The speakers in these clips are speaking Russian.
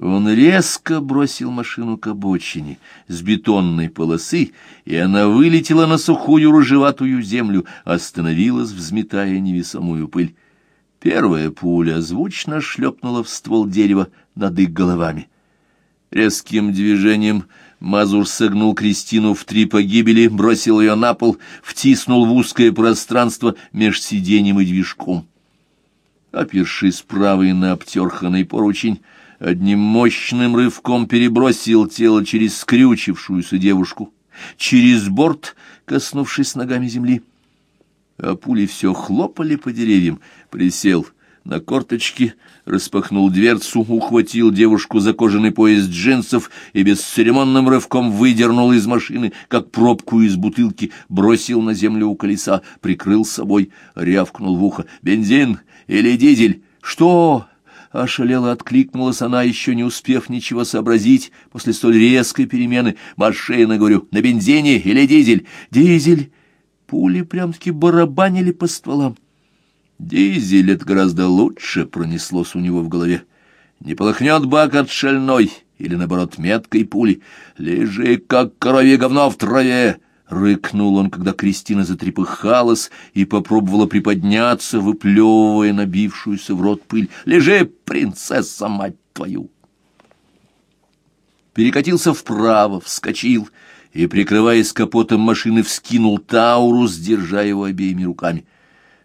Он резко бросил машину к обочине с бетонной полосы, и она вылетела на сухую рыжеватую землю, остановилась, взметая невесомую пыль. Первая пуля звучно шлепнула в ствол дерева над их головами. Резким движением Мазур согнул Кристину в три погибели, бросил ее на пол, втиснул в узкое пространство меж сиденьем и движком. Опершись правой на обтерханный поручень, одним мощным рывком перебросил тело через скрючившуюся девушку, через борт, коснувшись ногами земли. А пули все хлопали по деревьям, присел на корточки, распахнул дверцу, ухватил девушку за кожаный пояс джинсов и бесцеремонным рывком выдернул из машины, как пробку из бутылки, бросил на землю у колеса, прикрыл собой, рявкнул в ухо. «Бензин или дизель? Что?» Ошалела откликнулась она, еще не успев ничего сообразить после столь резкой перемены. «Машина, говорю, на бензине или дизель?» «Дизель!» Пули прям-таки барабанили по стволам. «Дизель — это гораздо лучше», — пронеслось у него в голове. «Не полохнет бак от шальной или, наоборот, меткой пули. Лежи, как коровье говно в траве!» Рыкнул он, когда Кристина затрепыхалась и попробовала приподняться, выплевывая набившуюся в рот пыль. «Лежи, принцесса, мать твою!» Перекатился вправо, вскочил и, прикрываясь капотом машины, вскинул Таурус, держа его обеими руками.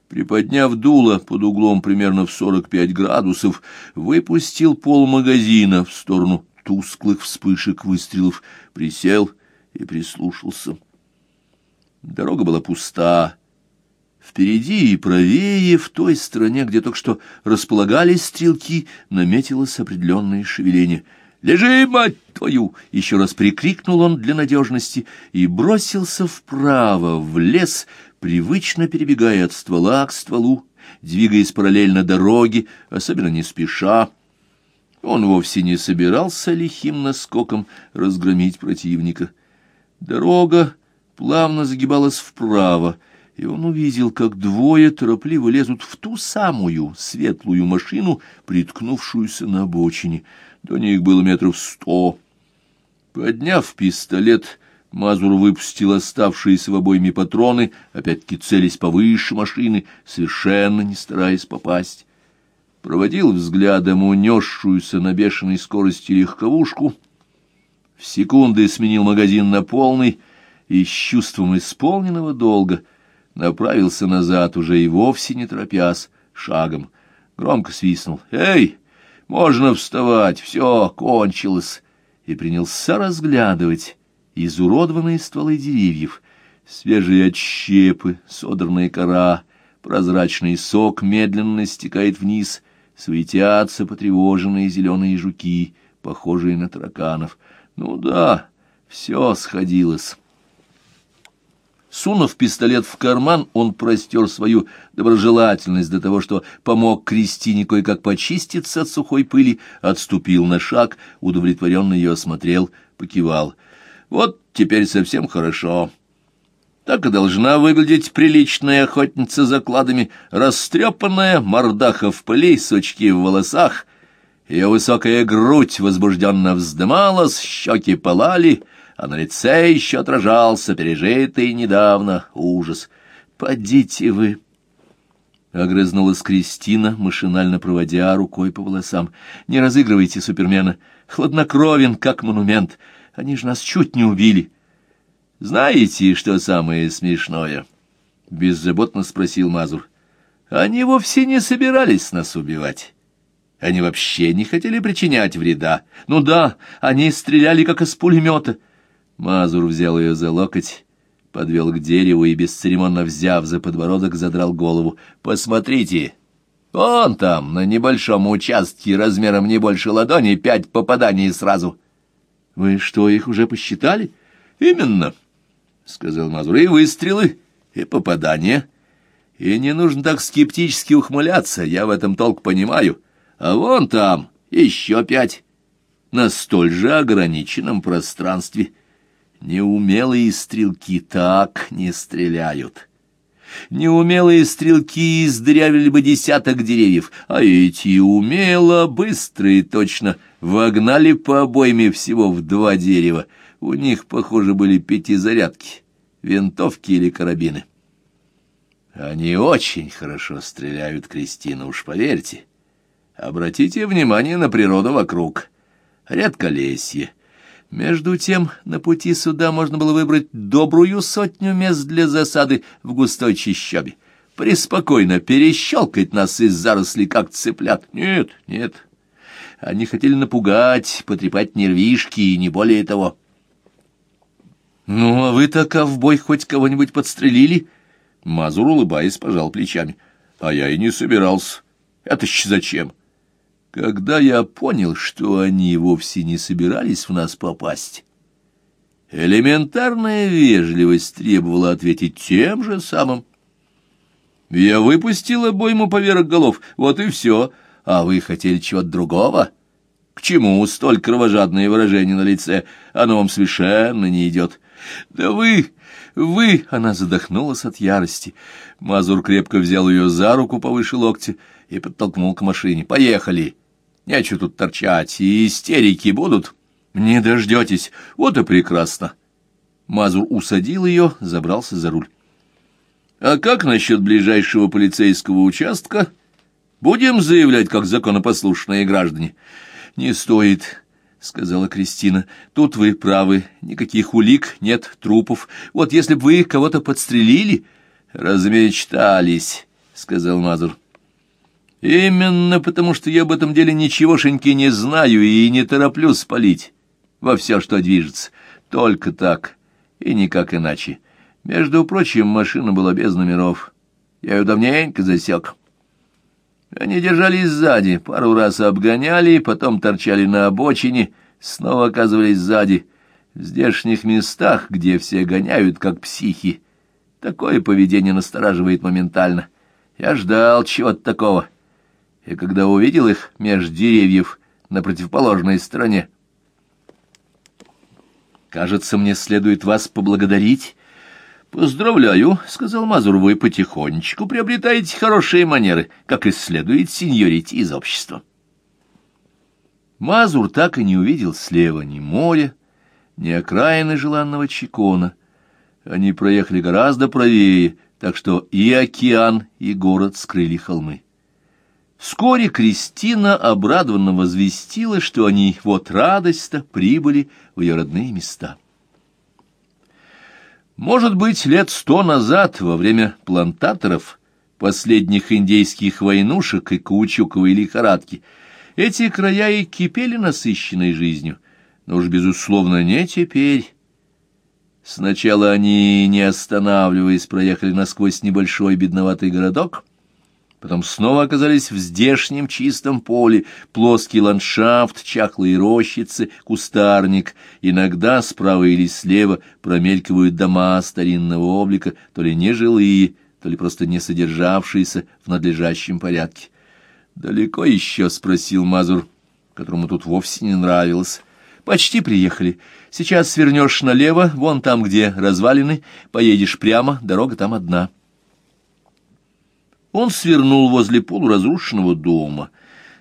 Приподняв дуло под углом примерно в сорок пять градусов, выпустил пол магазина в сторону тусклых вспышек выстрелов, присел и прислушался. Дорога была пуста. Впереди и правее, в той стороне, где только что располагались стрелки, наметилось определенное шевеление. «Лежи, мать твою!» — еще раз прикрикнул он для надежности и бросился вправо, в лес, привычно перебегая от ствола к стволу, двигаясь параллельно дороге, особенно не спеша. Он вовсе не собирался лихим наскоком разгромить противника. Дорога плавно загибалась вправо, и он увидел, как двое торопливо лезут в ту самую светлую машину, приткнувшуюся на обочине. До них было метров сто. Подняв пистолет, Мазур выпустил оставшиеся в обойме патроны, опять-таки целясь повыше машины, совершенно не стараясь попасть. Проводил взглядом унесшуюся на бешеной скорости легковушку, в секунды сменил магазин на полный — и с чувством исполненного долга направился назад, уже и вовсе не торопясь, шагом. Громко свистнул. «Эй, можно вставать, все, кончилось!» И принялся разглядывать изуродованные стволы деревьев, свежие отщепы, содранная кора, прозрачный сок медленно стекает вниз, светятся потревоженные зеленые жуки, похожие на тараканов. Ну да, все сходилось. Сунув пистолет в карман, он простер свою доброжелательность до того, что помог Кристине кое-как почиститься от сухой пыли, отступил на шаг, удовлетворенно ее осмотрел, покивал. «Вот теперь совсем хорошо». Так и должна выглядеть приличная охотница за кладами, растрепанная, мордаха в пыли, сучки в волосах. Ее высокая грудь возбужденно вздымалась, щеки пылали — а на лице еще отражался пережитый недавно ужас. «Подите вы!» — огрызнулась Кристина, машинально проводя рукой по волосам. «Не разыгрывайте Супермена. Хладнокровен, как монумент. Они же нас чуть не убили». «Знаете, что самое смешное?» — беззаботно спросил Мазур. «Они вовсе не собирались нас убивать». Они вообще не хотели причинять вреда. Ну да, они стреляли, как из пулемета. Мазур взял ее за локоть, подвел к дереву и, бесцеремонно взяв за подбородок, задрал голову. «Посмотрите! Он там, на небольшом участке, размером не больше ладони, пять попаданий сразу!» «Вы что, их уже посчитали?» «Именно!» — сказал Мазур. «И выстрелы, и попадания. И не нужно так скептически ухмыляться, я в этом толк понимаю. А вон там еще пять, на столь же ограниченном пространстве». Неумелые стрелки так не стреляют. Неумелые стрелки издырявили бы десяток деревьев, а эти умело, быстро и точно вогнали по обойме всего в два дерева. У них, похоже, были пятизарядки, винтовки или карабины. Они очень хорошо стреляют, Кристина, уж поверьте. Обратите внимание на природу вокруг. Редколесье. Между тем, на пути сюда можно было выбрать добрую сотню мест для засады в густой чищобе. Преспокойно перещелкать нас из зарослей, как цыплят. Нет, нет. Они хотели напугать, потрепать нервишки, и не более того. «Ну, а вы-то, ковбой, хоть кого-нибудь подстрелили?» Мазур, улыбаясь, пожал плечами. «А я и не собирался. Это ж зачем?» Когда я понял, что они вовсе не собирались в нас попасть, элементарная вежливость требовала ответить тем же самым. Я выпустил обойму поверх голов, вот и все, а вы хотели чего-то другого? К чему столь кровожадное выражение на лице? Оно вам совершенно не идет. Да вы, вы, она задохнулась от ярости. Мазур крепко взял ее за руку повыше локтя и подтолкнул к машине. Поехали. Нечего тут торчать, и истерики будут. Не дождетесь, вот и прекрасно. Мазур усадил ее, забрался за руль. А как насчет ближайшего полицейского участка? Будем заявлять, как законопослушные граждане. Не стоит, — сказала Кристина. Тут вы правы, никаких улик, нет трупов. Вот если бы вы кого-то подстрелили... Размечтались, — сказал Мазур. Именно потому, что я об этом деле ничегошеньки не знаю и не тороплюсь спалить во все, что движется. Только так и никак иначе. Между прочим, машина была без номеров. Я ее давненько засек. Они держались сзади, пару раз обгоняли, потом торчали на обочине, снова оказывались сзади. В здешних местах, где все гоняют, как психи, такое поведение настораживает моментально. Я ждал чего-то такого и когда увидел их меж деревьев на противоположной стороне. «Кажется, мне следует вас поблагодарить». «Поздравляю», — сказал Мазур, — «вы потихонечку приобретаете хорошие манеры, как и следует сеньорите из общества». Мазур так и не увидел слева ни моря, ни окраины желанного Чикона. Они проехали гораздо правее, так что и океан, и город скрыли холмы. Вскоре Кристина обрадованно возвестила, что они, вот радость-то, прибыли в ее родные места. Может быть, лет сто назад, во время плантаторов, последних индейских войнушек и каучуковой лихорадки, эти края и кипели насыщенной жизнью, но уж, безусловно, не теперь. Сначала они, не останавливаясь, проехали насквозь небольшой бедноватый городок — потом снова оказались в здешнем чистом поле, плоский ландшафт, чахлые рощицы, кустарник. Иногда справа или слева промелькивают дома старинного облика, то ли нежилые, то ли просто не содержавшиеся в надлежащем порядке. «Далеко еще?» — спросил Мазур, которому тут вовсе не нравилось. «Почти приехали. Сейчас свернешь налево, вон там, где развалины, поедешь прямо, дорога там одна». Он свернул возле полуразрушенного дома.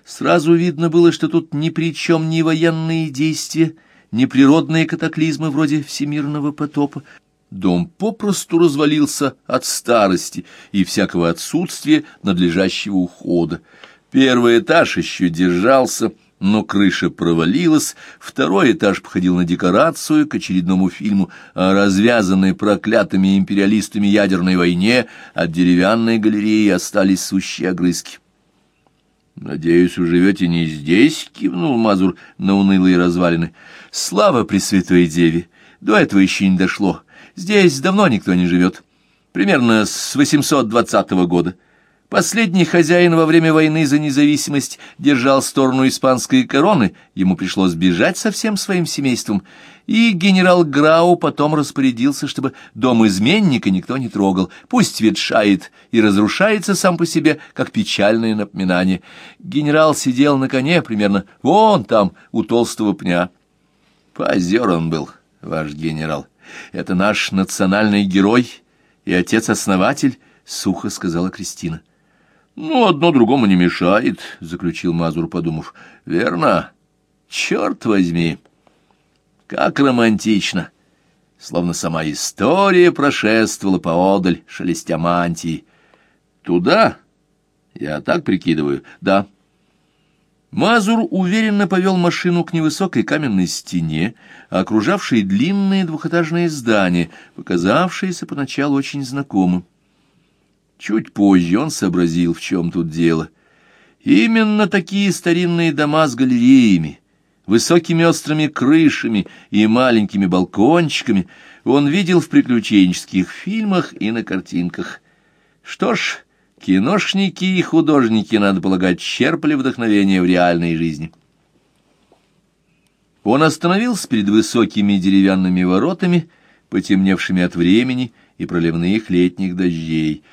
Сразу видно было, что тут ни при чем ни военные действия, ни природные катаклизмы вроде всемирного потопа. Дом попросту развалился от старости и всякого отсутствия надлежащего ухода. Первый этаж еще держался, но крыша провалилась, второй этаж походил на декорацию к очередному фильму о развязанной проклятыми империалистами ядерной войне, от деревянной галереи остались сущие огрызки. «Надеюсь, живете не здесь?» — кивнул Мазур на унылые развалины. «Слава Пресвятой Деве! До этого еще не дошло. Здесь давно никто не живет. Примерно с 820 года». Последний хозяин во время войны за независимость держал сторону испанской короны, ему пришлось бежать со всем своим семейством, и генерал Грау потом распорядился, чтобы дом изменника никто не трогал, пусть ветшает и разрушается сам по себе, как печальное напоминание. Генерал сидел на коне примерно вон там, у толстого пня. Позер он был, ваш генерал. Это наш национальный герой и отец-основатель, — сухо сказала Кристина. — Ну, одно другому не мешает, — заключил Мазур, подумав. — Верно. Черт возьми! Как романтично! Словно сама история прошествовала поодаль, шелестя мантии. Туда? Я так прикидываю. Да. Мазур уверенно повел машину к невысокой каменной стене, окружавшей длинные двухэтажные здания, показавшиеся поначалу очень знакомым. Чуть позже он сообразил, в чем тут дело. Именно такие старинные дома с галереями, высокими острыми крышами и маленькими балкончиками он видел в приключенческих фильмах и на картинках. Что ж, киношники и художники, надо полагать, черпали вдохновение в реальной жизни. Он остановился перед высокими деревянными воротами, потемневшими от времени и проливных летних дождей.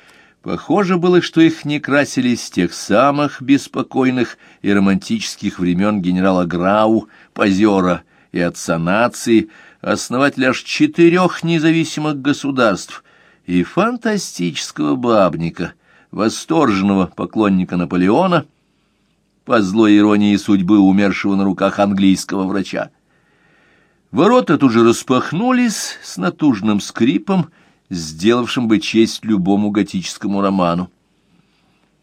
Похоже было, что их не красили с тех самых беспокойных и романтических времен генерала Грау, позера и отца нации, основателя аж четырех независимых государств и фантастического бабника, восторженного поклонника Наполеона, по злой иронии судьбы умершего на руках английского врача. Ворота тут же распахнулись с натужным скрипом, сделавшим бы честь любому готическому роману.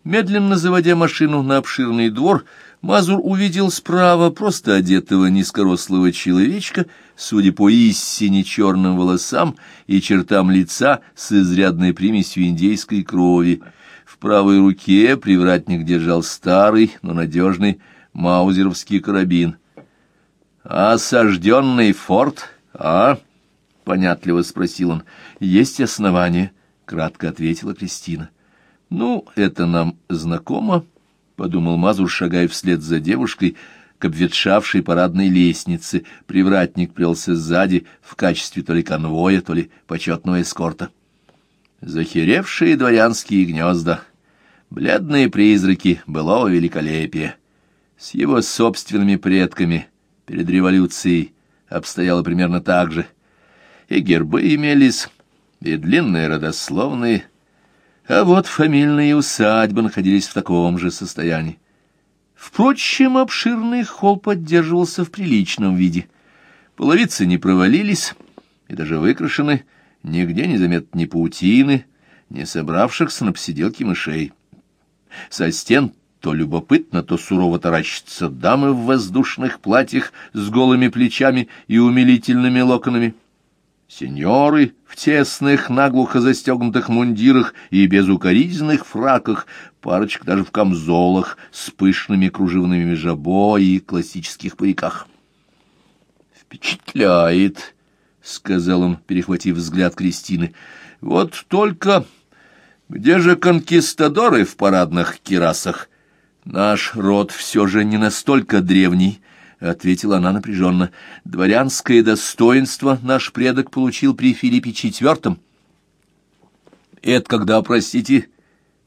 Медленно заводя машину на обширный двор, Мазур увидел справа просто одетого низкорослого человечка, судя по истине черным волосам и чертам лица с изрядной примесью индейской крови. В правой руке привратник держал старый, но надежный маузеровский карабин. «Осажденный форт, а?» Понятливо спросил он. Есть основания, кратко ответила Кристина. Ну, это нам знакомо, подумал Мазур, шагая вслед за девушкой к обветшавшей парадной лестнице. Привратник плелся сзади в качестве то ли конвоя, то ли почетного эскорта. Захеревшие дворянские гнезда, бледные призраки былого великолепия. С его собственными предками перед революцией обстояло примерно так же — и гербы имелись, и длинные родословные, а вот фамильные усадьбы находились в таком же состоянии. Впрочем, обширный холл поддерживался в приличном виде. Половицы не провалились и даже выкрашены, нигде не заметно ни паутины, ни собравшихся на посиделке мышей. Со стен то любопытно, то сурово таращатся дамы в воздушных платьях с голыми плечами и умилительными локонами. Сеньоры в тесных, наглухо застегнутых мундирах и безукоризненных фраках, парочка даже в камзолах с пышными кружевными жабо и классических париках. «Впечатляет», — сказал он, перехватив взгляд Кристины. «Вот только где же конкистадоры в парадных кирасах? Наш род все же не настолько древний» — ответила она напряженно. — Дворянское достоинство наш предок получил при Филиппе IV. — Это когда, простите,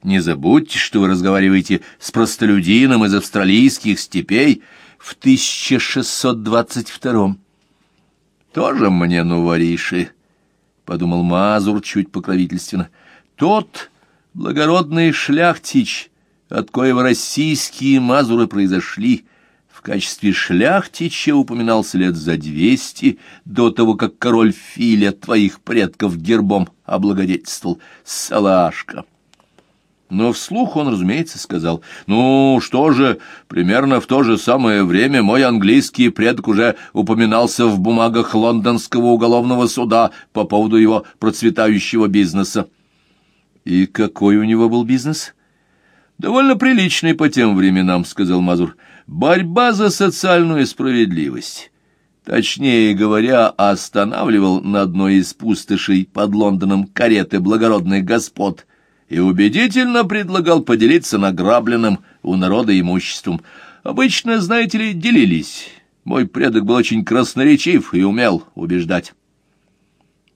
не забудьте, что вы разговариваете с простолюдином из австралийских степей в 1622-м. — Тоже мне нувориши, — подумал Мазур чуть покровительственно. — Тот благородный шляхтич, от коего российские мазуры произошли, — в качестве шляхтича упоминался лет за двести до того, как король Филя твоих предков гербом облагодетельствовал. Салашка. Но вслух он, разумеется, сказал, «Ну, что же, примерно в то же самое время мой английский предок уже упоминался в бумагах лондонского уголовного суда по поводу его процветающего бизнеса». «И какой у него был бизнес?» «Довольно приличный по тем временам», — сказал Мазур. Борьба за социальную справедливость. Точнее говоря, останавливал на одной из пустошей под Лондоном кареты благородных господ и убедительно предлагал поделиться награбленным у народа имуществом. Обычно, знаете ли, делились. Мой предок был очень красноречив и умел убеждать.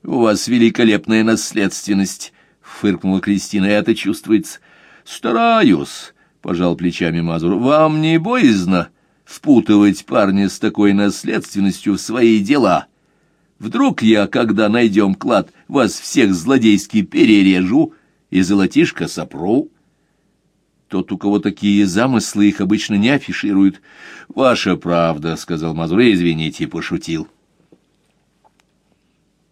«У вас великолепная наследственность», — фыркнула Кристина, — «это чувствуется». «Стараюсь» пожал плечами Мазур. Вам не боязно впутывать парня с такой наследственностью в свои дела? Вдруг я, когда найдем клад, вас всех злодейски перережу и золотишко сопру. Тот, у кого такие замыслы, их обычно не афишируют. — Ваша правда, — сказал Мазур, — извините, пошутил.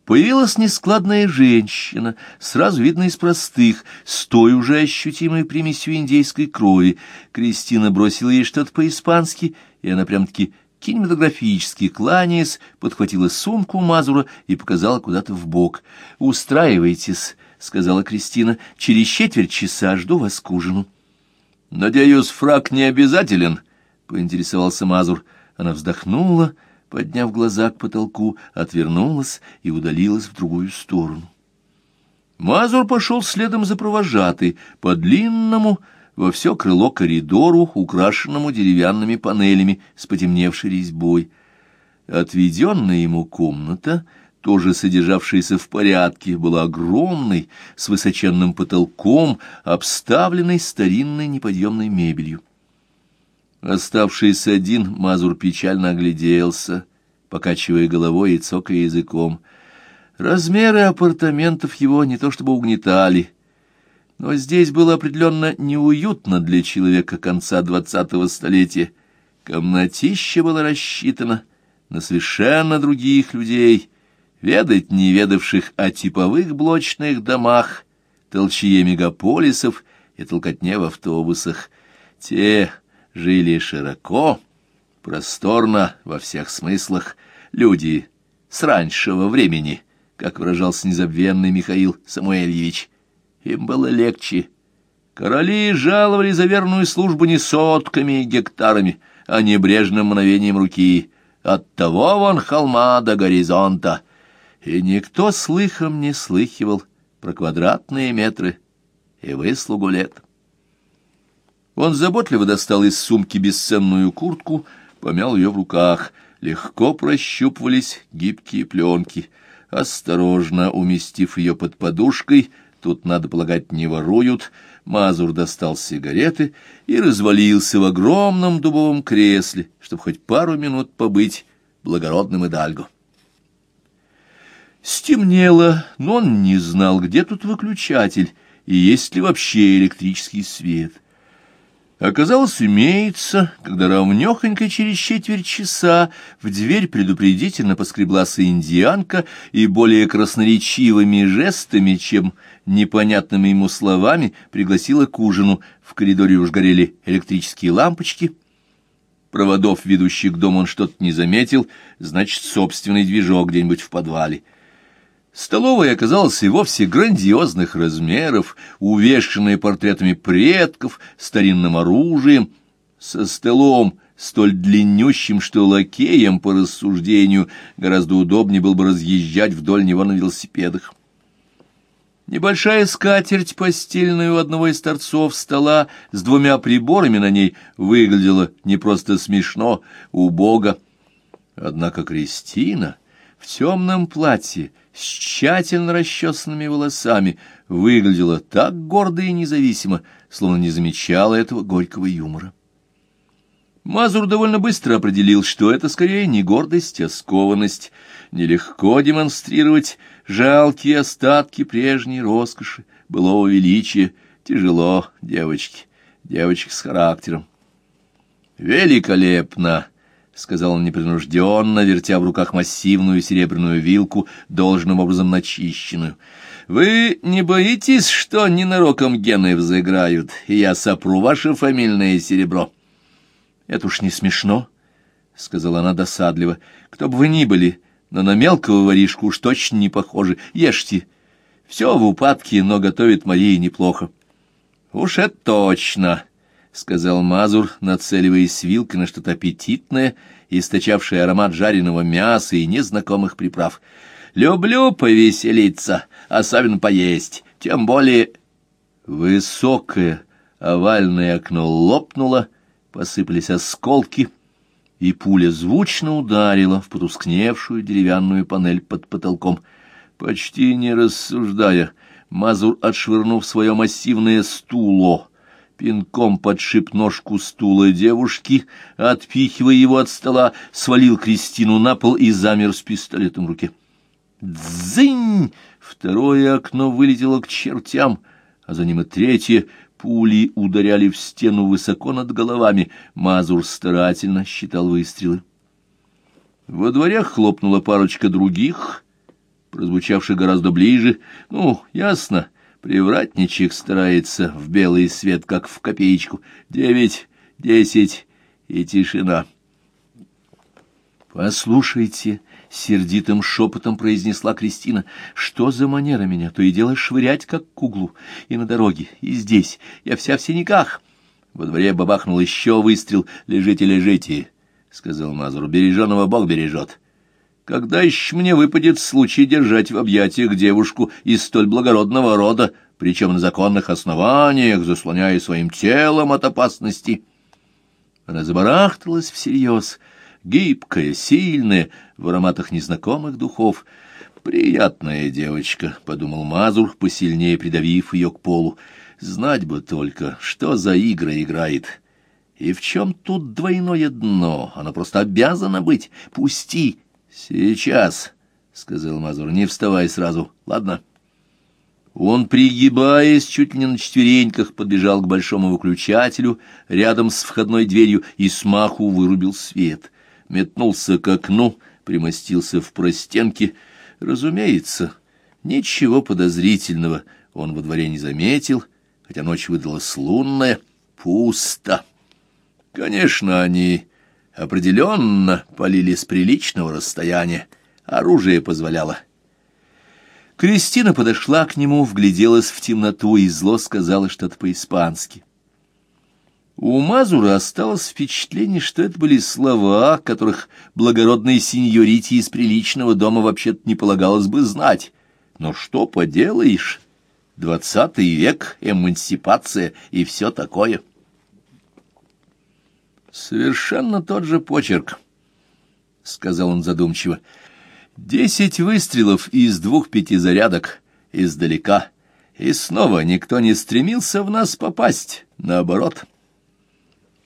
Появилась нескладная женщина, сразу видно из простых, с той уже ощутимой примесью индейской крови. Кристина бросила ей что-то по-испански, и она прям-таки кинематографически кланяясь, подхватила сумку Мазура и показала куда-то в бок. «Устраивайтесь», — сказала Кристина, — «через четверть часа жду вас к ужину». «Надеюсь, фраг не обязателен?» — поинтересовался Мазур. Она вздохнула, — подняв глаза к потолку, отвернулась и удалилась в другую сторону. Мазур пошел следом за провожатой по длинному во все крыло коридору, украшенному деревянными панелями с потемневшей резьбой. Отведенная ему комната, тоже содержавшаяся в порядке, была огромной, с высоченным потолком, обставленной старинной неподъемной мебелью. Оставшийся один, Мазур печально огляделся, покачивая головой и цокая языком. Размеры апартаментов его не то чтобы угнетали, но здесь было определенно неуютно для человека конца двадцатого столетия. Комнатище было рассчитано на совершенно других людей, ведать не ведавших о типовых блочных домах, толчье мегаполисов и толкотне в автобусах. Те жили широко, просторно во всех смыслах, люди с раньшего времени, как выражался незабвенный Михаил Самуэльевич. Им было легче. Короли жаловали за верную службу не сотками и гектарами, а небрежным мгновением руки. От того вон холма до горизонта. И никто слыхом не слыхивал про квадратные метры и выслугу лет. Он заботливо достал из сумки бесценную куртку, помял ее в руках. Легко прощупывались гибкие пленки. Осторожно уместив ее под подушкой, тут, надо полагать, не воруют, Мазур достал сигареты и развалился в огромном дубовом кресле, чтобы хоть пару минут побыть благородным идальго. Стемнело, но он не знал, где тут выключатель и есть ли вообще электрический свет. Оказалось, имеется, когда равнёхонько через четверть часа в дверь предупредительно поскреблась индианка и более красноречивыми жестами, чем непонятными ему словами, пригласила к ужину. В коридоре уж горели электрические лампочки. Проводов, ведущих к дому, он что-то не заметил, значит, собственный движок где-нибудь в подвале. Столовая оказалась и вовсе грандиозных размеров, увешанная портретами предков, старинным оружием, со столом, столь длиннющим, что лакеям, по рассуждению, гораздо удобнее было бы разъезжать вдоль него на велосипедах. Небольшая скатерть постельная у одного из торцов стола с двумя приборами на ней выглядела не просто смешно, убого. Однако Кристина в темном платье, с тщательно расчесанными волосами, выглядела так гордо и независимо, словно не замечала этого горького юмора. Мазур довольно быстро определил, что это скорее не гордость, а скованность. Нелегко демонстрировать жалкие остатки прежней роскоши, былого величия. Тяжело, девочки, девочки с характером. «Великолепно!» — сказал он непринужденно, вертя в руках массивную серебряную вилку, должным образом начищенную. — Вы не боитесь, что ненароком гены взыграют, и я сопру ваше фамильное серебро? — Это уж не смешно, — сказала она досадливо. — Кто бы вы ни были, но на мелкого воришку уж точно не похоже. Ешьте. Все в упадке, но готовит Мария неплохо. — Уж это точно! —— сказал Мазур, нацеливаясь вилкой на что-то аппетитное, источавшее аромат жареного мяса и незнакомых приправ. «Люблю повеселиться, особенно поесть, тем более...» Высокое овальное окно лопнуло, посыпались осколки, и пуля звучно ударила в потускневшую деревянную панель под потолком. Почти не рассуждая, Мазур, отшвырнув свое массивное стуло, пинком подшип ножку стула девушки, отпихивая его от стола, свалил Кристину на пол и замер с пистолетом в руке. «Дзынь!» Второе окно вылетело к чертям, а за ним и третье. Пули ударяли в стену высоко над головами. Мазур старательно считал выстрелы. Во дворе хлопнула парочка других, прозвучавших гораздо ближе. Ну, ясно, привратничек старается в белый свет, как в копеечку. Девять, десять и тишина. «Послушайте», — сердитым шепотом произнесла Кристина, — «что за манера меня то и дело швырять, как куглу, и на дороге, и здесь, я вся в синяках». Во дворе бабахнул еще выстрел. «Лежите, лежите», — сказал Мазур, — «береженого Бог бережет». Когда еще мне выпадет случай держать в объятиях девушку из столь благородного рода, причем на законных основаниях, заслоняя своим телом от опасности?» Она забарахталась всерьез — гибкая, сильная, в ароматах незнакомых духов. «Приятная девочка», — подумал Мазур, посильнее придавив ее к полу. «Знать бы только, что за игры играет. И в чем тут двойное дно? Она просто обязана быть. Пусти!» «Сейчас», — сказал Мазур, — «не вставай сразу, ладно?» Он, пригибаясь чуть ли не на четвереньках, подбежал к большому выключателю рядом с входной дверью и смаху вырубил свет метнулся к окну, примостился в простенке. Разумеется, ничего подозрительного он во дворе не заметил, хотя ночь выдалась лунная, пусто. Конечно, они определенно полили с приличного расстояния, оружие позволяло. Кристина подошла к нему, вгляделась в темноту и зло сказала что-то по-испански. У Мазура осталось впечатление, что это были слова, которых благородной сеньорите из приличного дома вообще-то не полагалось бы знать. Но что поделаешь? Двадцатый век, эмансипация и все такое. Совершенно тот же почерк, — сказал он задумчиво. Десять выстрелов из двух пятизарядок издалека, и снова никто не стремился в нас попасть, наоборот. —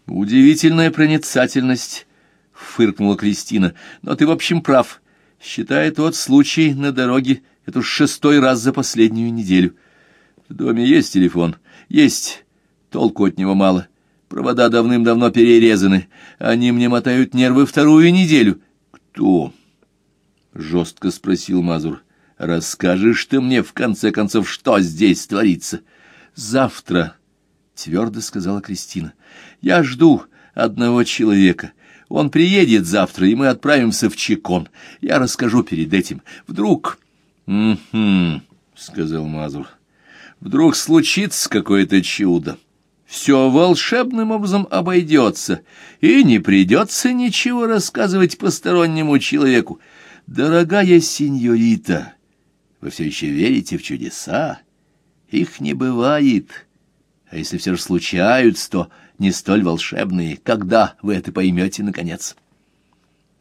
«Удивительная проницательность», — фыркнула Кристина. «Но ты, в общем, прав. Считай тот случай на дороге. Это уж шестой раз за последнюю неделю. В доме есть телефон? Есть. Толку от него мало. Провода давным-давно перерезаны. Они мне мотают нервы вторую неделю». «Кто?» — жестко спросил Мазур. «Расскажешь ты мне, в конце концов, что здесь творится?» «Завтра», — твердо сказала Кристина. Я жду одного человека. Он приедет завтра, и мы отправимся в Чекон. Я расскажу перед этим. Вдруг... «Угу», — сказал Мазур. «Вдруг случится какое-то чудо. Все волшебным образом обойдется, и не придется ничего рассказывать постороннему человеку. Дорогая сеньорита, вы все еще верите в чудеса? Их не бывает. А если все же случаются, то не столь волшебные. Когда вы это поймете, наконец?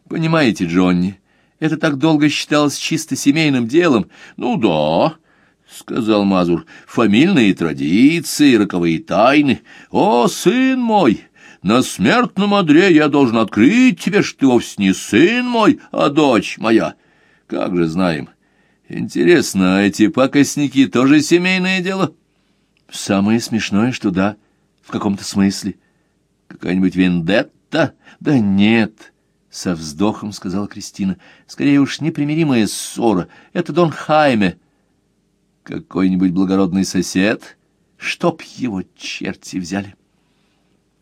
Понимаете, Джонни, это так долго считалось чисто семейным делом. Ну да, — сказал Мазур, — фамильные традиции, роковые тайны. О, сын мой! На смертном одре я должен открыть тебе, что ты вовсе не сын мой, а дочь моя. Как же знаем. Интересно, а эти пакостники тоже семейное дело? Самое смешное, что да. — в каком-то смысле. Какая-нибудь вендетта? Да нет, — со вздохом сказала Кристина. Скорее уж непримиримая ссора. Это Дон Хайме. Какой-нибудь благородный сосед? Чтоб его черти взяли.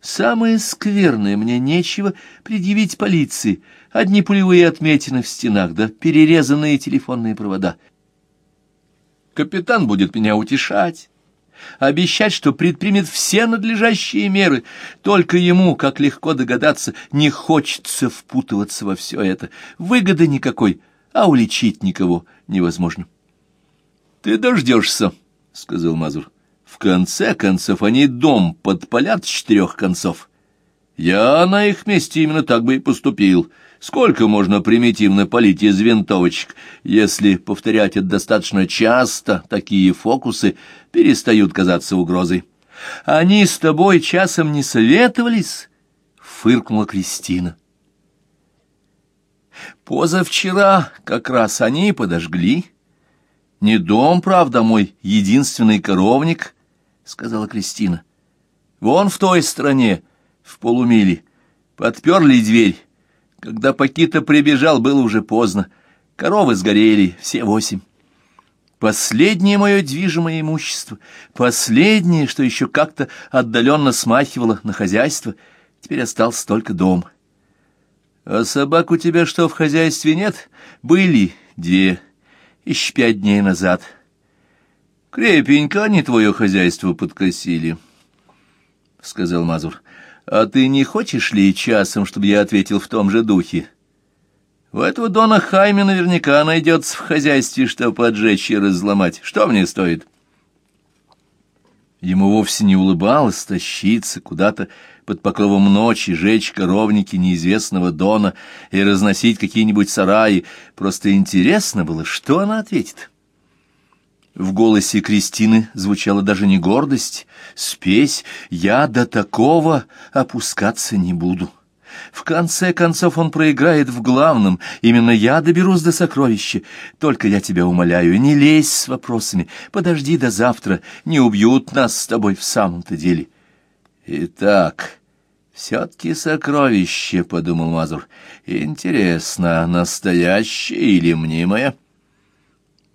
Самое скверное, мне нечего предъявить полиции. Одни пулевые отметины в стенах, да перерезанные телефонные провода. Капитан будет меня утешать обещать, что предпримет все надлежащие меры. Только ему, как легко догадаться, не хочется впутываться во все это. Выгоды никакой, а уличить никого невозможно. — Ты дождешься, — сказал Мазур. — В конце концов они дом подпалят с четырех концов. Я на их месте именно так бы и поступил. — Сколько можно примитивно полить из винтовочек? Если повторять это достаточно часто, такие фокусы перестают казаться угрозой. Они с тобой часом не советовались? Фыркнула Кристина. Позавчера как раз они подожгли. Не дом, правда, мой единственный коровник, — сказала Кристина. Вон в той стороне, в полумиле, подперли дверь. Когда Пакита прибежал, было уже поздно. Коровы сгорели, все восемь. Последнее мое движимое имущество, последнее, что еще как-то отдаленно смахивало на хозяйство, теперь остался только дом. А собак у тебя что, в хозяйстве нет? Были две, еще пять дней назад. Крепенько они твое хозяйство подкосили, — сказал Мазур. А ты не хочешь ли часом, чтобы я ответил в том же духе? — у этого Дона Хайме наверняка найдется в хозяйстве, что поджечь и разломать. Что мне стоит? Ему вовсе не улыбалось тащиться куда-то под покровом ночи, жечь коровники неизвестного Дона и разносить какие-нибудь сараи. Просто интересно было, что она ответит. В голосе Кристины звучала даже не гордость, спесь «Я до такого опускаться не буду». В конце концов он проиграет в главном. Именно я доберусь до сокровища. Только я тебя умоляю, не лезь с вопросами. Подожди до завтра. Не убьют нас с тобой в самом-то деле. Итак, все-таки сокровище, — подумал Мазур. Интересно, настоящее или мнимое?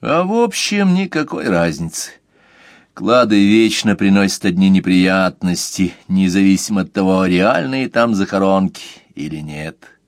А в общем, никакой разницы. Клады вечно приносят одни неприятности, независимо от того, реальные там захоронки или нет.